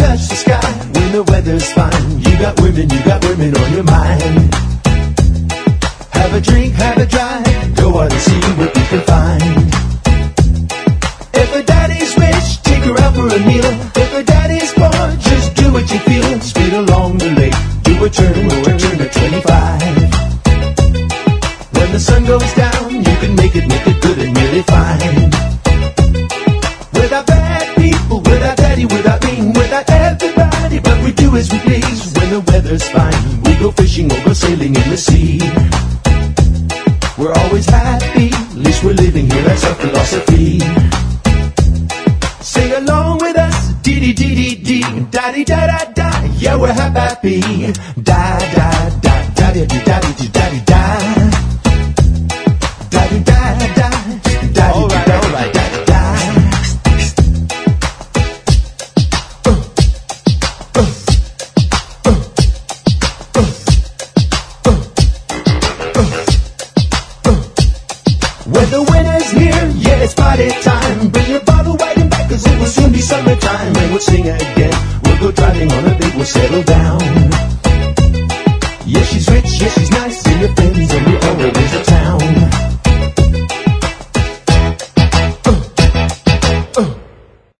touch the sky. When the weather's fine, you got women, you got women on your mind. Have a drink, have a drive, go out and see what you can find. If her daddy's rich, take her out for a meal. If her daddy's poor, just do what you feel. Speed along the lake, do a turn, do a turn at 25. When the sun goes down, you can make it, make it good and really fine. Without bad people, without daddy, without me, without everybody, but we do as we please. When the weather's fine, we go fishing or go sailing in the sea. We're always happy, at least we're living here, that's our philosophy. Sing along with us, dee dee dee dee dee, da dee da da da, yeah we're happy, da da When the winter's here, yeah, it's party time. Bring your bottle wagon back, cause it will soon be summertime. And we'll sing again. We'll go driving on a big, we'll settle down. Yeah, she's rich, yeah, she's nice, and your friends, and we always in town.